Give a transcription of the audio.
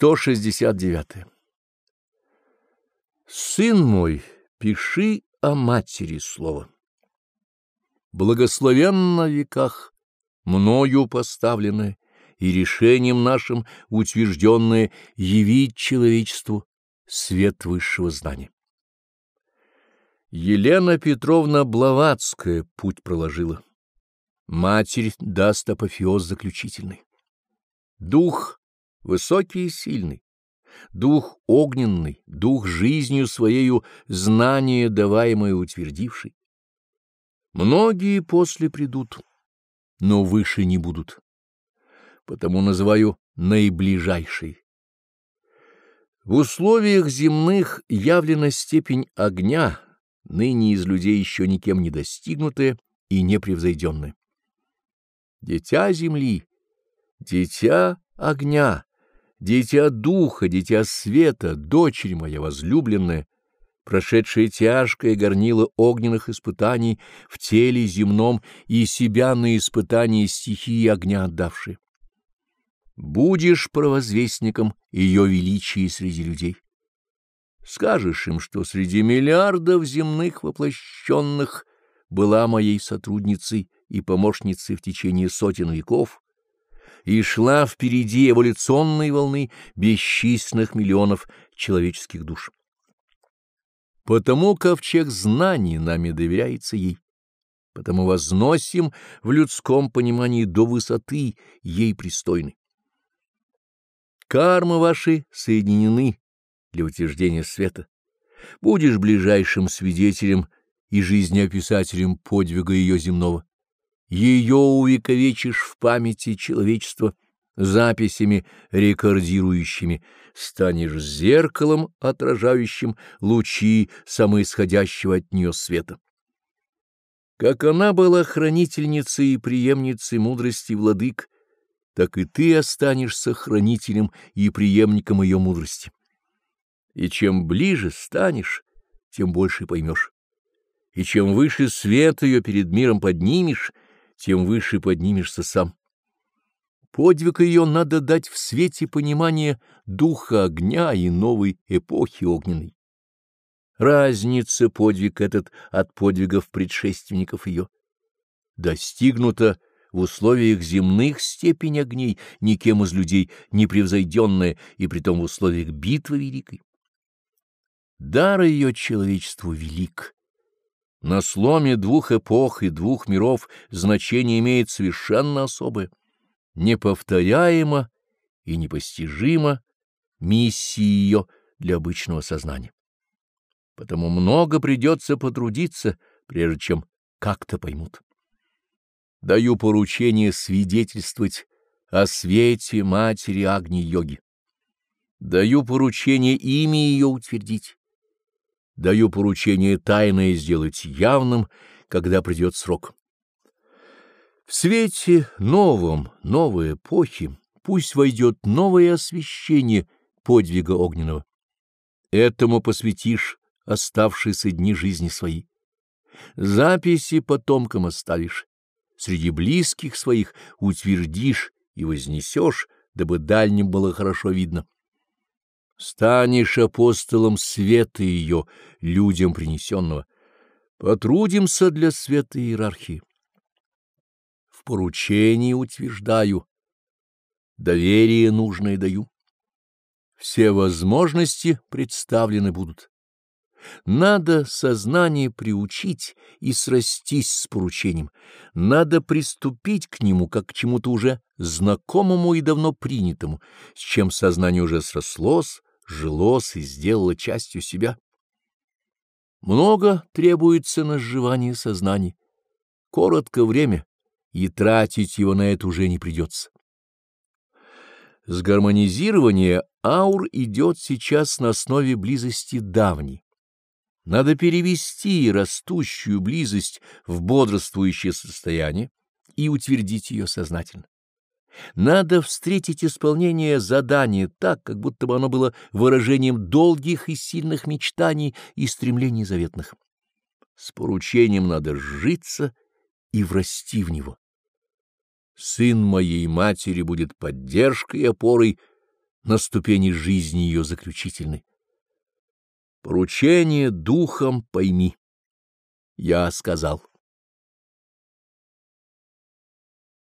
169. Сын мой, пиши о матери слово. Благословенно в веках, мною поставленное и решением нашим утвержденное явить человечеству свет высшего знания. Елена Петровна Блаватская путь проложила. Матерь даст апофеоз заключительный. Дух высокий и сильный, дух огненный, дух жизнью своею знание даваемое утвердивший. Многие после придут, но выше не будут, потому называю наиближайший. В условиях земных явлена степень огня, ныне из людей еще никем не достигнутая и непревзойденная. Дитя земли, дитя огня, дитя духа, дитя света, дочерь моя возлюбленная, прошедшая тяжкое горнило огненных испытаний в теле земном и себя на испытании стихии огня отдавшие. Будешь провозвестником ее величия среди людей. Скажешь им, что среди миллиардов земных воплощенных была моей сотрудницей и помощницей в течение сотен веков, и шла впереди эволюционной волны бесчисленных миллионов человеческих душ. Потому ковчег знаний нами доверяется ей, потому возносим в людском понимании до высоты ей пристойной. Кармы ваши соединены для утверждения света. Будешь ближайшим свидетелем и жизнеописателем подвига ее земного ее увековечишь в памяти человечества записями рекордирующими, станешь зеркалом, отражающим лучи самоисходящего от нее света. Как она была хранительницей и преемницей мудрости владык, так и ты останешься хранителем и преемником ее мудрости. И чем ближе станешь, тем больше поймешь. И чем выше свет ее перед миром поднимешь, тем выше поднимешься сам. Подвиг ее надо дать в свете понимания духа огня и новой эпохи огненной. Разница подвиг этот от подвигов предшественников ее. Достигнута в условиях земных степень огней, никем из людей не превзойденная, и притом в условиях битвы великой. Дар ее человечеству велик на сломе двух эпох и двух миров значение имеет совершенно особое, неповторяемо и непостижимо миссии ее для обычного сознания. Потому много придется потрудиться, прежде чем как-то поймут. Даю поручение свидетельствовать о свете матери Агни-йоги. Даю поручение имя ее утвердить даю поручение тайное сделать явным, когда придет срок. В свете новом, новой эпохи, пусть войдет новое освещение подвига огненного. Этому посвятишь оставшиеся дни жизни свои. Записи потомкам оставишь, среди близких своих утвердишь и вознесешь, дабы дальним было хорошо видно. Станешь апостолом света ее, людям принесенного. Потрудимся для света иерархии. В поручении утверждаю, доверие нужное даю. Все возможности представлены будут. Надо сознание приучить и срастись с поручением. Надо приступить к нему как к чему-то уже знакомому и давно принятому, с чем сознание уже срослось, жилось и сделало частью себя. Много требуется на сживание сознания. Коротко время, и тратить его на это уже не придется. Сгармонизирование аур идет сейчас на основе близости давней. Надо перевести растущую близость в бодрствующее состояние и утвердить ее сознательно. Надо встретить исполнение задания так, как будто бы оно было выражением долгих и сильных мечтаний и стремлений заветных. С поручением надо сжиться и врасти в него. Сын моей матери будет поддержкой и опорой на ступени жизни ее заключительной. Поручение духом пойми. Я сказал.